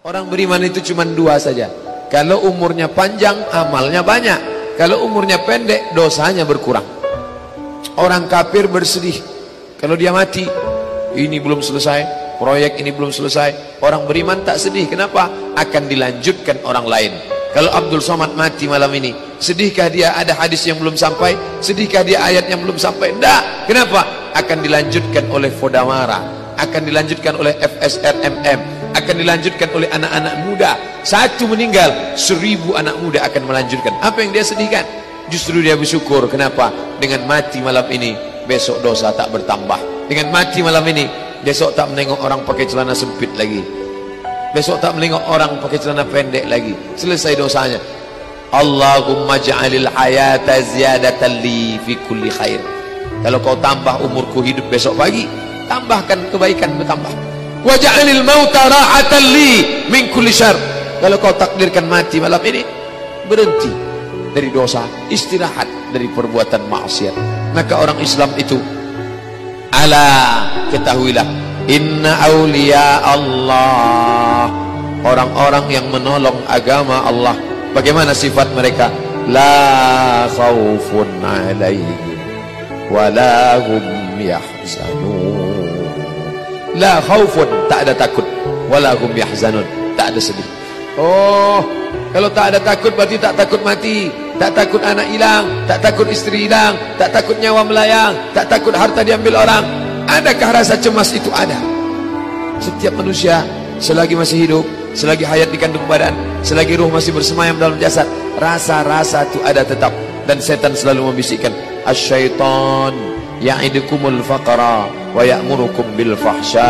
Orang beriman itu cuma dua saja. Kalau umurnya panjang, amalnya banyak. Kalau umurnya pendek, dosanya berkurang. Orang kafir bersedih. Kalau dia mati, ini belum selesai, proyek ini belum selesai. Orang beriman tak sedih. Kenapa? Akan dilanjutkan orang lain. Kalau Abdul Somad mati malam ini, sedihkah dia ada hadis yang belum sampai? Sedihkah dia ayat yang belum sampai? Tidak. Kenapa? Akan dilanjutkan oleh Fodamara, akan dilanjutkan oleh FSRMM, akan dilanjutkan oleh anak-anak muda. Satu meninggal seribu anak muda akan melanjutkan. Apa yang dia sedihkan? Justru dia bersyukur. Kenapa? Dengan mati malam ini besok dosa tak bertambah. Dengan mati malam ini besok tak menengok orang pakai celana sempit lagi. Besok tak menengok orang pakai celana pendek lagi. Selesai dosanya. Allahumma ja'alil hayata ziyadatan li fi kulli khair. Kalau kau tambah umurku hidup besok pagi tambahkan kebaikan bertambah waj'alil mauta rahatan li min kulli syarr. Kalau kau takdirkan mati malam ini berhenti dari dosa istirahat dari perbuatan maksiat. Maka orang Islam itu ala ketahuilah inna awliya Allah. Orang-orang yang menolong agama Allah bagaimana sifat mereka? La khaufun alaihim wala hum yahzanun la khaufun tak ada takut. Wala hum yahzanun. Tak ada sedih. Oh kalau tak ada takut berarti tak takut mati. Tak takut anak hilang tak takut istri hilang tak takut nyawa melayang tak takut harta diambil orang. Adakah rasa cemas itu ada? Setiap manusia selagi masih hidup selagi hayat di kandung badan selagi ruh masih bersemayam dalam jasad rasa-rasa itu ada tetap. Dan setan selalu membisikkan asyaitan ya'idukumul faqara wa ya'murukum bil fahsya.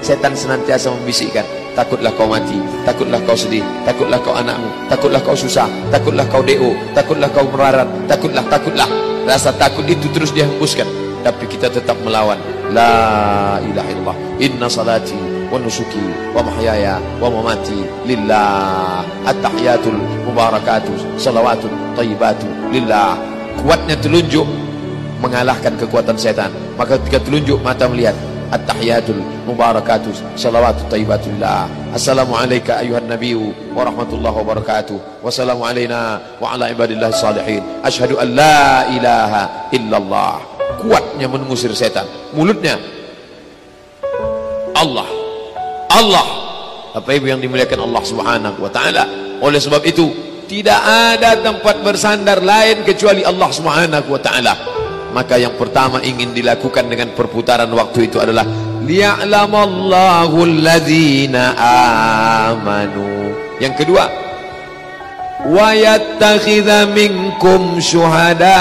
Setan senantiasa membisikkan. Takutlah kau mati takutlah kau sedih takutlah kau anakmu takutlah kau susah takutlah kau deo takutlah kau merarat takutlah takutlah. Rasa takut itu terus dia hembuskan tapi kita tetap melawan. La ilaha illallah. Inna salati wa nusuki wa mahyaya wa mamati lillah. At-tahiyatul mubarakatuh. Salawatun tayyibatu lillah. Kuatnya telunjuk mengalahkan kekuatan setan. Maka ketika telunjuk mata melihat at-tahiyatul mubarakatuh salawatu tayyibatullah assalamu alayka ayuhan nabiyyu wa rahmatullahi wa barakatuh wassalamu alayna wa ala ibadillah salihin. Ashadu an la ilaha illallah. Kuatnya mengusir setan. Mulutnya Allah Allah. Apa ibu yang dimuliakan Allah subhanahu wa ta'ala? Oleh sebab itu tidak ada tempat bersandar lain kecuali Allah subhanahu wa ta'ala maka yang pertama ingin dilakukan dengan perputaran waktu itu adalah liya'lamallahu alladhina amanu. Yang kedua wa yattakhidha minkum syuhada.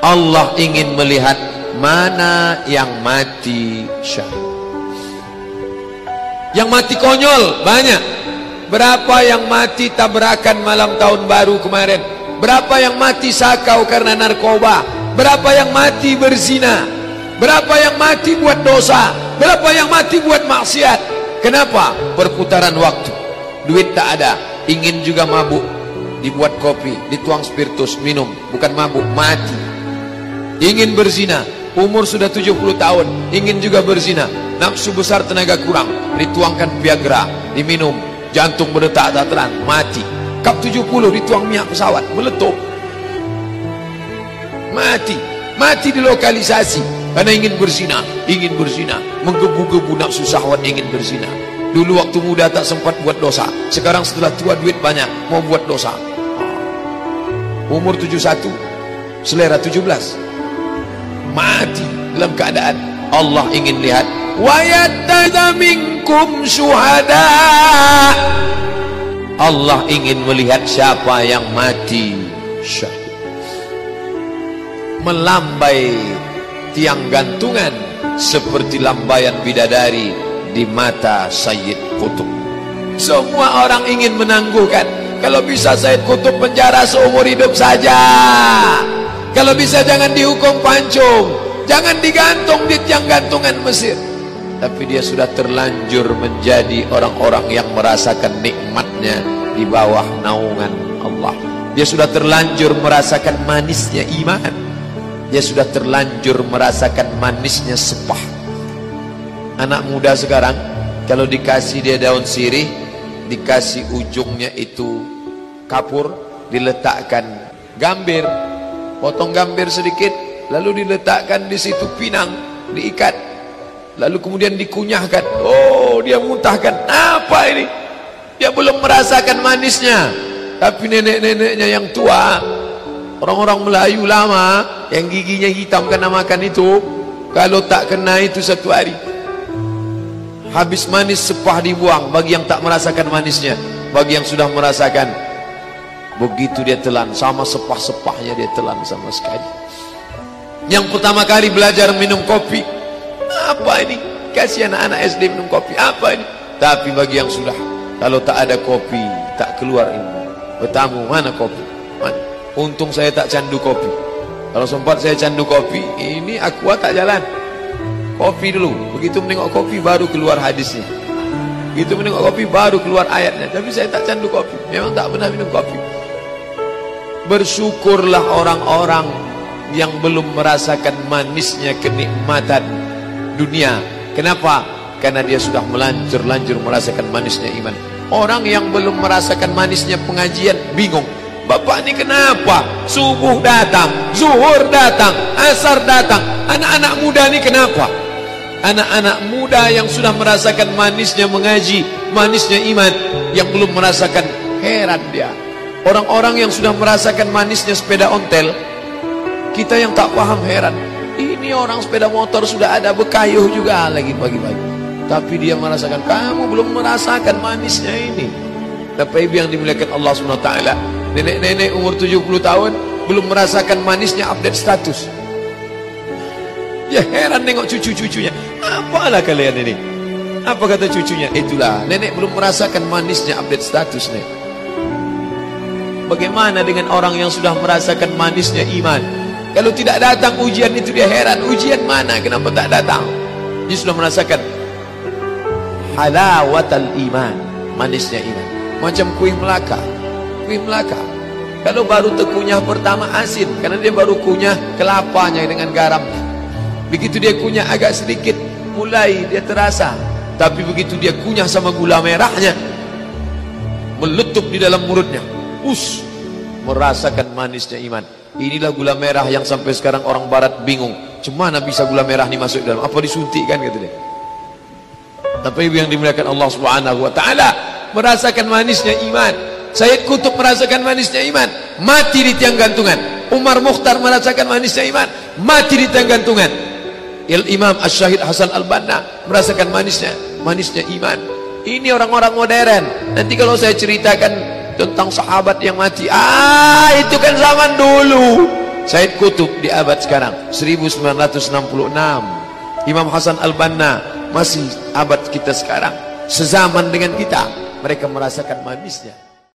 Allah ingin melihat mana yang mati syahid. Yang mati konyol banyak. Berapa yang mati tabrakan malam tahun baru kemarin Berapa yang mati sakau karena narkoba? Berapa yang mati berzina? Berapa yang mati buat dosa? Berapa yang mati buat maksiat? Kenapa? Perputaran waktu. Duit tak ada, ingin juga mabuk. Dibuat kopi, dituang spiritus, minum, bukan mabuk, mati. Ingin berzina, umur sudah 70 tahun, ingin juga berzina. Nafsu besar tenaga kurang, dituangkan Viagra, diminum, jantung berdetak tak terang, mati kap 70 dituang minyak pesawat. Meletup. Mati. Mati di lokalisasi. Karena ingin berzina ingin berzina menggebu-gebu nafsu syahwat ingin berzina dulu waktu muda tak sempat buat dosa. Sekarang setelah tua duit banyak mau buat dosa. Umur 71 selera 17 mati dalam keadaan Allah ingin lihat. Wa yattaza minkum syuhada Allah ingin melihat siapa yang mati. Syahid melambai tiang gantungan seperti lambaian bidadari di mata Sayyid Kutub semua orang ingin menangguhkan. Kalau bisa Sayyid Kutub penjara seumur hidup saja. Kalau bisa jangan dihukum pancung. Jangan digantung di tiang gantungan Mesir tapi dia sudah terlanjur menjadi orang-orang yang merasakan nikmatnya di bawah naungan Allah. Dia sudah terlanjur merasakan manisnya iman. Dia sudah terlanjur merasakan manisnya sepah. Anak muda sekarang kalau dikasih dia daun sirih dikasih ujungnya itu kapur diletakkan gambir. Potong gambir sedikit lalu diletakkan di situ pinang diikat lalu kemudian dikunyahkan. Oh dia muntahkan. Apa ini? Dia belum merasakan manisnya. Tapi nenek-neneknya yang tua orang-orang Melayu lama yang giginya hitam karena makan itu kalau tak kena itu satu hari habis manis sepah dibuang bagi yang tak merasakan manisnya bagi yang sudah merasakan. Begitu dia telan sama sepah-sepahnya dia telan sama sekali. Yang pertama kali belajar minum kopi apa ini? Kasih anak-anak SD minum kopi. Apa ini? Tapi bagi yang sudah kalau tak ada kopi tak keluar ilmu. Bertamu mana kopi? Mana? untung saya tak candu kopi. Kalau sempat saya candu kopi ini aku tak jalan. Kopi dulu. Begitu menengok kopi baru keluar hadisnya. Begitu menengok kopi baru keluar ayatnya. Tapi saya tak candu kopi. Memang tak pernah minum kopi. Bersyukurlah orang-orang yang belum merasakan manisnya kenikmatan dunia. Kenapa? karena dia sudah melanjur-lanjur merasakan manisnya iman. Orang yang belum merasakan manisnya pengajian bingung. Bapak ini kenapa? Subuh datang zuhur datang asar datang. Anak-anak muda ini kenapa? Anak-anak muda yang sudah merasakan manisnya mengaji manisnya iman yang belum merasakan heran dia. Orang-orang yang sudah merasakan manisnya sepeda ontel Kita yang tak paham heran Ini orang sepeda motor sudah ada bekayuh juga lagi pagi-pagi Tapi dia merasakan Kamu belum merasakan manisnya ini. Tapi ibu yang dimuliakan Allah SWT Nenek-nenek umur 70 tahun Belum merasakan manisnya update status. Ya heran nengok cucu-cucunya. Apalah kalian ini? Apa kata cucunya? Itulah nenek belum merasakan manisnya update status nih Bagaimana dengan orang yang sudah merasakan manisnya iman? Kalau tidak datang ujian itu dia heran. Ujian mana? Kenapa tak datang? Dia sudah merasakan halawatal iman. Manisnya iman. Macam kuih Melaka. Kuih Melaka. Kalau baru terkunyah pertama asin. Karena dia baru kunyah kelapanya dengan garam. Begitu dia kunyah agak sedikit. Mulai dia terasa. Tapi begitu dia kunyah sama gula merahnya. Meletup di dalam mulutnya us merasakan manisnya iman. Inilah gula merah yang sampai sekarang orang barat bingung. Cemana bisa gula merah ini masuk dalam? Apa disuntikkan kata dia. Tapi ibu yang dimuliakan Allah Subhanahu wa taala merasakan manisnya iman. Sayyid Kutub merasakan manisnya iman, mati di tiang gantungan. Umar Mukhtar merasakan manisnya iman, mati di tiang gantungan. Il Imam Asy-Syahid Hasan Al-Banna merasakan manisnya, manisnya iman. Ini orang-orang modern. Nanti kalau saya ceritakan tentang sahabat yang mati. Ah itu kan zaman dulu. Said Kutub di abad sekarang 1966 Imam Hasan Al-Banna masih abad kita sekarang. Sezaman dengan kita mereka merasakan manisnya